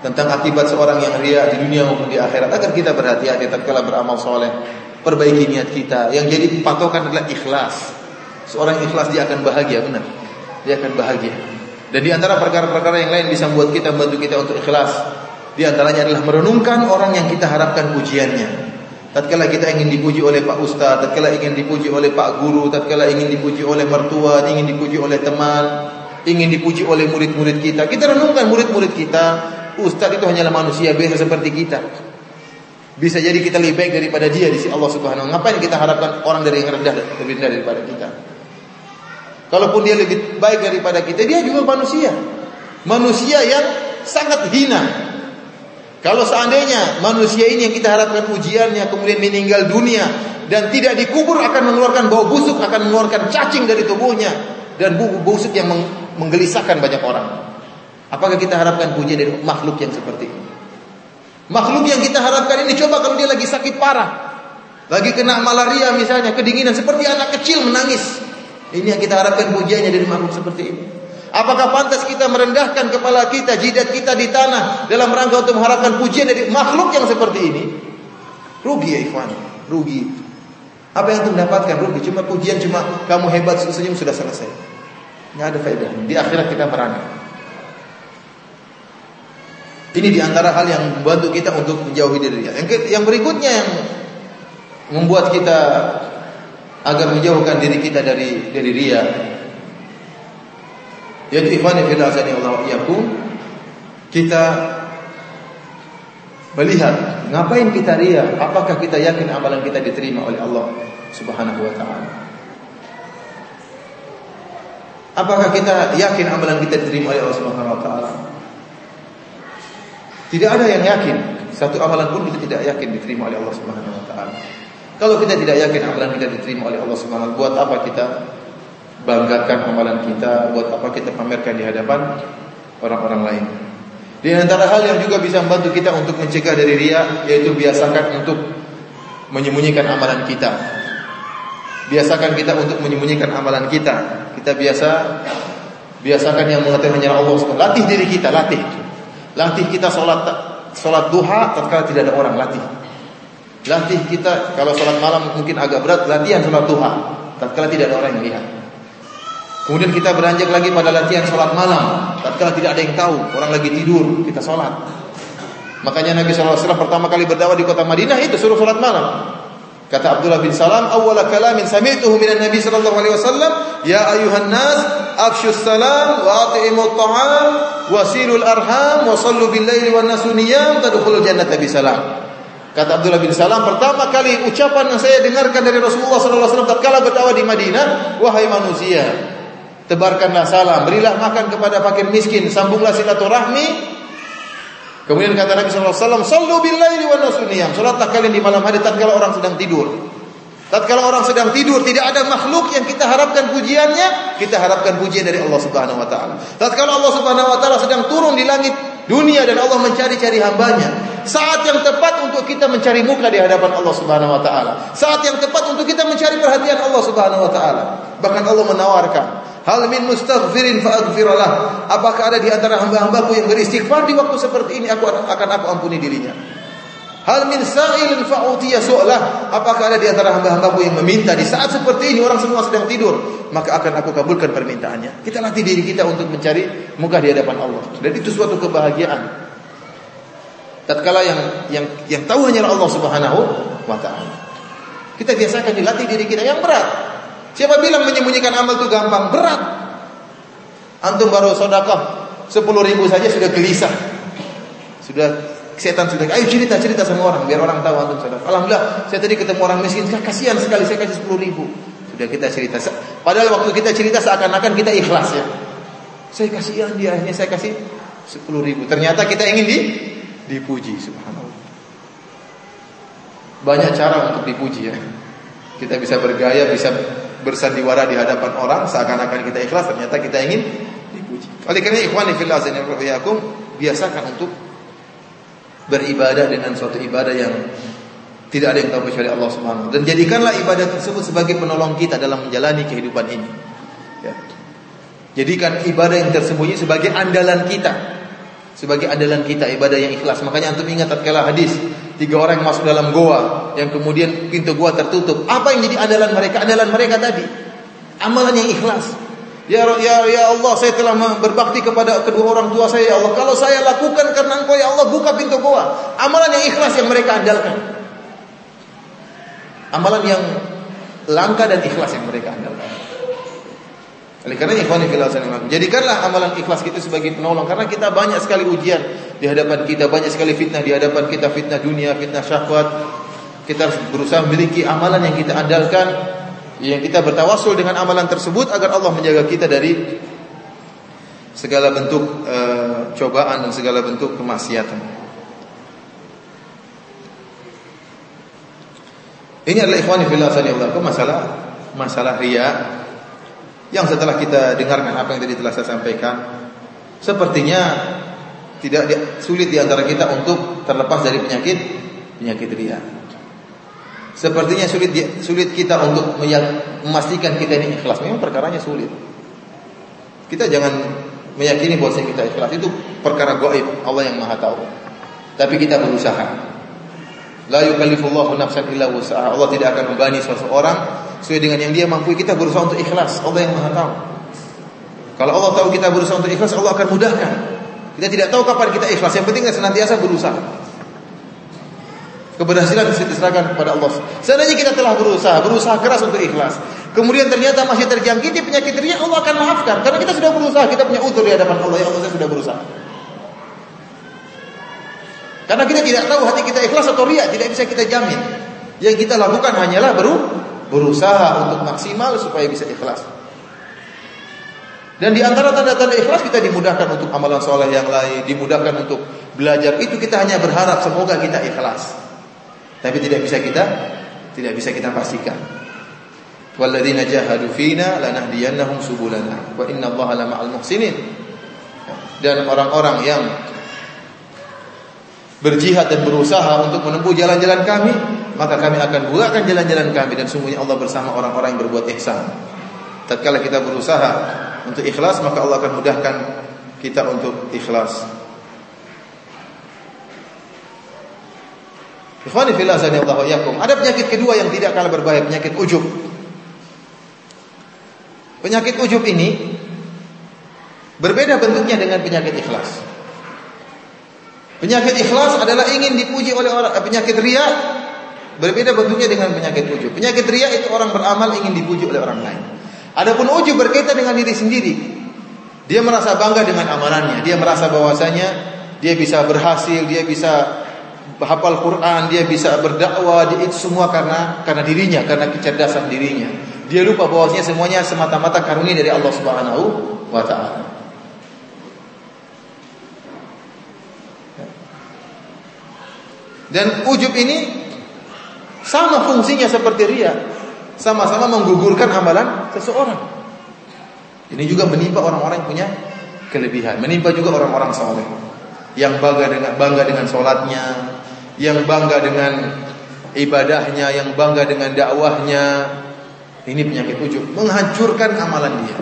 tentang akibat seorang yang ria di dunia maupun di akhirat agar kita berhati-hati tatkala beramal soleh perbaiki niat kita yang jadi patokan adalah ikhlas Seorang ikhlas dia akan bahagia benar. Dia akan bahagia. Dan di antara perkara-perkara yang lain bisa membuat kita membantu kita untuk ikhlas. Di antaranya adalah merenungkan orang yang kita harapkan pujiannya. Tatkala kita ingin dipuji oleh Pak Ustaz, tatkala ingin dipuji oleh Pak Guru, tatkala ingin dipuji oleh mertua, ingin dipuji oleh teman, ingin dipuji oleh murid-murid kita. Kita renungkan murid-murid kita, Ustaz itu hanyalah manusia biasa seperti kita. Bisa jadi kita lebih baik daripada dia di sisi Allah Subhanahu. Ngapain kita harapkan orang dari yang rendah lebih rendah daripada kita? Kalaupun dia lebih baik daripada kita, dia juga manusia. Manusia yang sangat hina. Kalau seandainya manusia ini yang kita harapkan ujiannya kemudian meninggal dunia dan tidak dikubur akan mengeluarkan bau busuk, akan mengeluarkan cacing dari tubuhnya dan bau busuk yang menggelisahkan banyak orang. Apakah kita harapkan pujian dari makhluk yang seperti ini? Makhluk yang kita harapkan ini coba kalau dia lagi sakit parah, lagi kena malaria misalnya, kedinginan seperti anak kecil menangis. Ini yang kita harapkan pujiannya dari makhluk seperti ini. Apakah pantas kita merendahkan kepala kita, jidat kita di tanah dalam rangka untuk mengharapkan pujian dari makhluk yang seperti ini? Rugi ya ikhwan, rugi. Apa yang kita dapatkan rugi? Cuma pujian cuma kamu hebat senyum sudah selesai. Nggak ada faedah. Di akhirat kita merana. Ini di antara hal yang membantu kita untuk menjauhi dari. Yang, yang berikutnya yang membuat kita agar menjauhkan diri kita dari dari ria. Yaitu ikhwani fillah azani Allah iyyakum kita melihat ngapain kita ria? Apakah kita yakin amalan kita diterima oleh Allah Subhanahu wa taala? Apakah kita yakin amalan kita diterima oleh Allah Subhanahu wa taala? Tidak ada yang yakin. Satu amalan pun kita tidak yakin diterima oleh Allah Subhanahu wa taala. Kalau kita tidak yakin amalan kita diterima oleh Allah Subhanahu wa taala, buat apa kita banggakan amalan kita? Buat apa kita pamerkan di hadapan orang-orang lain? Di antara hal yang juga bisa membantu kita untuk mencegah dari ria yaitu biasakan untuk menyembunyikan amalan kita. Biasakan kita untuk menyembunyikan amalan kita. Kita biasa biasakan yang mengetahui hanya Allah. Latih diri kita, latih. Latih kita sholat sholat duha tatkala tidak ada orang, latih. Latih kita kalau sholat malam mungkin agak berat, latihan sholat duha tatkala tidak ada orang yang lihat. Kemudian kita beranjak lagi pada latihan sholat malam. Tatkala tidak ada yang tahu, orang lagi tidur, kita sholat. Makanya Nabi SAW pertama kali berdakwah di kota Madinah itu suruh sholat malam. Kata Abdullah bin Salam, awal kalamin sami'tuhu minan Nabi sallallahu alaihi wasallam, ya ayuhan nas, afshu salam wa at'imu ta'am silul arham wa sallu bil laili wan nasu niyam tadkhulul jannata bi salam. Kata Abdullah bin Salam, pertama kali ucapan yang saya dengarkan dari Rasulullah sallallahu alaihi wasallam tatkala berdakwah di Madinah, wahai manusia, tebarkanlah salam, berilah makan kepada fakir miskin, sambunglah silaturahmi. Kemudian kata Nabi sallallahu alaihi wasallam, "Shallu bil laili wan nasuniyam." Salatlah kalian di malam hari tatkala orang sedang tidur. Tatkala orang sedang tidur tidak ada makhluk yang kita harapkan pujiannya, kita harapkan pujian dari Allah Subhanahu wa taala. Tatkala Allah Subhanahu wa taala sedang turun di langit dunia dan Allah mencari-cari hambanya. Saat yang tepat untuk kita mencari muka di hadapan Allah Subhanahu wa taala. Saat yang tepat untuk kita mencari perhatian Allah Subhanahu wa taala. Bahkan Allah menawarkan, Hal min mustaghfirin fa'aghfiralah. Apakah ada di antara hamba-hambaku yang beristighfar di waktu seperti ini aku akan aku ampuni dirinya. Hal min sa'ilin fa'utiya su'lah. Apakah ada di antara hamba-hambaku yang meminta di saat seperti ini orang semua sedang tidur, maka akan aku kabulkan permintaannya. Kita latih diri kita untuk mencari muka di hadapan Allah. Dan itu suatu kebahagiaan. Tatkala yang yang yang tahu hanya Allah Subhanahu wa taala. Kita biasakan dilatih diri kita yang berat. Siapa bilang menyembunyikan amal itu gampang? Berat. Antum baru sedekah 10 ribu saja sudah gelisah. Sudah setan sudah ayo cerita cerita sama orang biar orang tahu antum sedekah. Alhamdulillah saya tadi ketemu orang miskin kasihan sekali saya kasih 10 ribu. Sudah kita cerita. Padahal waktu kita cerita seakan-akan kita ikhlas ya. Saya kasihan dia hanya saya kasih 10 ribu. Ternyata kita ingin di dipuji subhanallah. Banyak cara untuk dipuji ya. Kita bisa bergaya, bisa bersandiwara di hadapan orang seakan-akan kita ikhlas ternyata kita ingin dipuji. Oleh karena ikhwani fillah azanikum biasakan untuk beribadah dengan suatu ibadah yang tidak ada yang tahu kecuali Allah Subhanahu dan jadikanlah ibadah tersebut sebagai penolong kita dalam menjalani kehidupan ini. Ya. Jadikan ibadah yang tersembunyi sebagai andalan kita. Sebagai andalan kita ibadah yang ikhlas. Makanya antum ingat tatkala hadis tiga orang yang masuk dalam goa yang kemudian pintu goa tertutup. Apa yang jadi andalan mereka? Andalan mereka tadi amalan yang ikhlas. Ya ya ya Allah, saya telah berbakti kepada kedua orang tua saya ya Allah. Kalau saya lakukan karena Engkau ya Allah, buka pintu goa. Amalan yang ikhlas yang mereka andalkan. Amalan yang langka dan ikhlas yang mereka andalkan. Oleh karena ikhwan fillah jadikanlah amalan ikhlas kita sebagai penolong karena kita banyak sekali ujian di hadapan kita, banyak sekali fitnah di hadapan kita, fitnah dunia, fitnah syahwat. Kita harus berusaha memiliki amalan yang kita andalkan yang kita bertawasul dengan amalan tersebut agar Allah menjaga kita dari segala bentuk uh, cobaan dan segala bentuk kemaksiatan. Ini adalah ikhwan fillah masalah masalah riya yang setelah kita dengarkan apa yang tadi telah saya sampaikan, sepertinya tidak di, sulit di antara kita untuk terlepas dari penyakit penyakit ria. Sepertinya sulit sulit kita untuk memastikan kita ini ikhlas. Memang perkaranya sulit. Kita jangan meyakini bahwa kita ikhlas itu perkara gaib, Allah yang Maha tahu. Tapi kita berusaha. La yukallifullahu nafsan illa wus'aha. Allah tidak akan membani seseorang sesuai dengan yang dia mampu kita berusaha untuk ikhlas. Allah yang maha tahu. Kalau Allah tahu kita berusaha untuk ikhlas Allah akan mudahkan. Kita tidak tahu kapan kita ikhlas. Yang penting senantiasa berusaha. Keberhasilan diserahkan kepada Allah. Seandainya kita telah berusaha berusaha keras untuk ikhlas kemudian ternyata masih terjangkiti penyakit ria Allah akan maafkan. Karena kita sudah berusaha kita punya utur di hadapan Allah. Ya Allah saya sudah berusaha. Karena kita tidak tahu hati kita ikhlas atau riak, tidak bisa kita jamin. Yang kita lakukan hanyalah beru berusaha untuk maksimal supaya bisa ikhlas. Dan di antara tanda-tanda ikhlas kita dimudahkan untuk amalan soleh yang lain, dimudahkan untuk belajar. Itu kita hanya berharap semoga kita ikhlas. Tapi tidak bisa kita tidak bisa kita pastikan. Walladzina jahadu fina lanahdiyannahum subulana wa innallaha lama'al muhsinin. Dan orang-orang yang berjihad dan berusaha untuk menempuh jalan-jalan kami, maka kami akan bukakan jalan-jalan kami dan sungguhnya Allah bersama orang-orang yang berbuat ihsan. Tatkala kita berusaha untuk ikhlas, maka Allah akan mudahkan kita untuk ikhlas. Ikhwani Allah yakum. Ada penyakit kedua yang tidak kalah berbahaya, penyakit ujub. Penyakit ujub ini berbeda bentuknya dengan penyakit ikhlas. Penyakit ikhlas adalah ingin dipuji oleh orang. Eh, penyakit ria berbeda bentuknya dengan penyakit ujub. Penyakit ria itu orang beramal ingin dipuji oleh orang lain. Adapun ujub berkaitan dengan diri sendiri. Dia merasa bangga dengan amalannya. Dia merasa bahwasanya dia bisa berhasil, dia bisa hafal Quran, dia bisa berdakwah, dia itu semua karena karena dirinya, karena kecerdasan dirinya. Dia lupa bahwasanya semuanya semata-mata karunia dari Allah Subhanahu wa taala. Dan ujub ini sama fungsinya seperti ria. Sama-sama menggugurkan amalan seseorang. Ini juga menimpa orang-orang yang punya kelebihan. Menimpa juga orang-orang soleh. Yang bangga dengan bangga dengan sholatnya. Yang bangga dengan ibadahnya. Yang bangga dengan dakwahnya. Ini penyakit ujub. Menghancurkan amalan dia.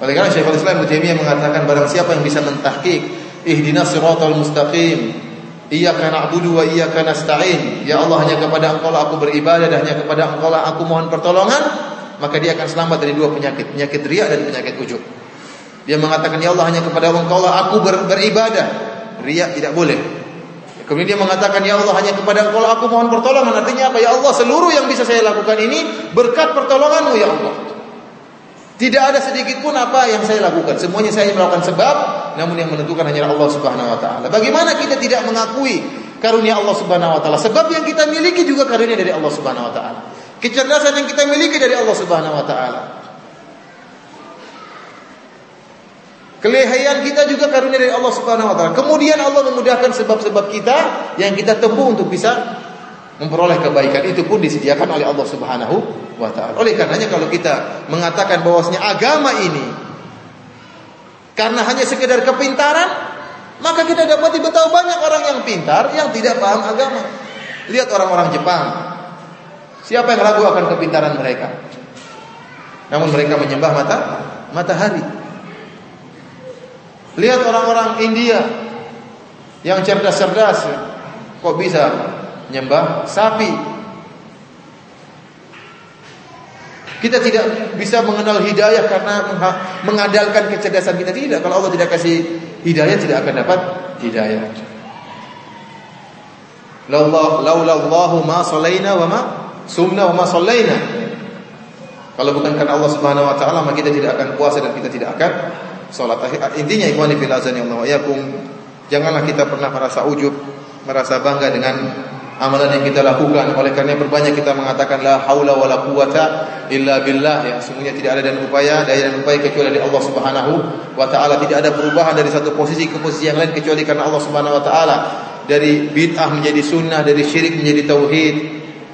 Oleh karena Syekhul Islam Ibnu mengatakan barang siapa yang bisa mentahkik Ihdinas siratal mustaqim. Iyyaka na'budu wa iyyaka nasta'in. Ya Allah hanya kepada Engkau lah aku beribadah dan hanya kepada Engkau lah aku mohon pertolongan, maka dia akan selamat dari dua penyakit, penyakit riya dan penyakit ujub. Dia mengatakan ya Allah hanya kepada Engkau lah aku ber, beribadah. Riya tidak boleh. Kemudian dia mengatakan ya Allah hanya kepada Engkau lah aku mohon pertolongan. Artinya apa? Ya Allah seluruh yang bisa saya lakukan ini berkat pertolonganmu ya Allah. Tidak ada sedikit pun apa yang saya lakukan. Semuanya saya melakukan sebab, namun yang menentukan hanyalah Allah Subhanahu wa taala. Bagaimana kita tidak mengakui karunia Allah Subhanahu wa taala? Sebab yang kita miliki juga karunia dari Allah Subhanahu wa taala. Kecerdasan yang kita miliki dari Allah Subhanahu wa taala. Kelehayan kita juga karunia dari Allah Subhanahu wa taala. Kemudian Allah memudahkan sebab-sebab kita yang kita tempuh untuk bisa memperoleh kebaikan itu pun disediakan oleh Allah Subhanahu wa taala. Oleh karenanya kalau kita mengatakan bahwasanya agama ini karena hanya sekedar kepintaran, maka kita dapat betapa banyak orang yang pintar yang tidak paham agama. Lihat orang-orang Jepang. Siapa yang ragu akan kepintaran mereka? Namun mereka menyembah mata matahari. Lihat orang-orang India yang cerdas-cerdas kok bisa nyembah sapi. Kita tidak bisa mengenal hidayah karena mengandalkan kecerdasan kita tidak. Kalau Allah tidak kasih hidayah tidak akan dapat hidayah. Laulallahu ma salaina wa ma sumna wa ma sallaina. Kalau bukan karena Allah Subhanahu wa taala maka kita tidak akan puasa dan kita tidak akan salat. Intinya ikhwani fil azan Allah yakum janganlah kita pernah merasa ujub, merasa bangga dengan amalan yang kita lakukan. Oleh karena berbanyak kita mengatakan la haula wala quwata illa billah ya. Semuanya tidak ada dan upaya, daya dan upaya kecuali dari Allah Subhanahu wa taala. Tidak ada perubahan dari satu posisi ke posisi yang lain kecuali karena Allah Subhanahu wa taala. Dari bid'ah menjadi sunnah, dari syirik menjadi tauhid,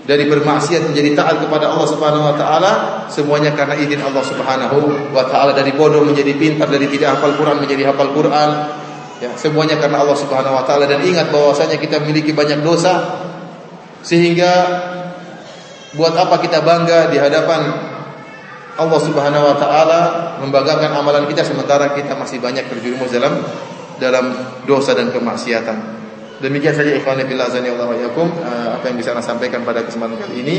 dari bermaksiat menjadi taat kepada Allah Subhanahu wa taala semuanya karena izin Allah Subhanahu wa taala dari bodoh menjadi pintar dari tidak hafal Quran menjadi hafal Quran ya semuanya karena Allah Subhanahu wa taala dan ingat bahwasanya kita memiliki banyak dosa sehingga buat apa kita bangga di hadapan Allah Subhanahu wa taala membanggakan amalan kita sementara kita masih banyak terjerumus dalam dalam dosa dan kemaksiatan. Demikian saja ikhwan fillah azani Allah yakum eh, apa yang bisa saya sampaikan pada kesempatan kali ini.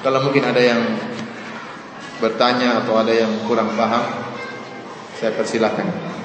Kalau mungkin ada yang bertanya atau ada yang kurang paham, saya persilahkan.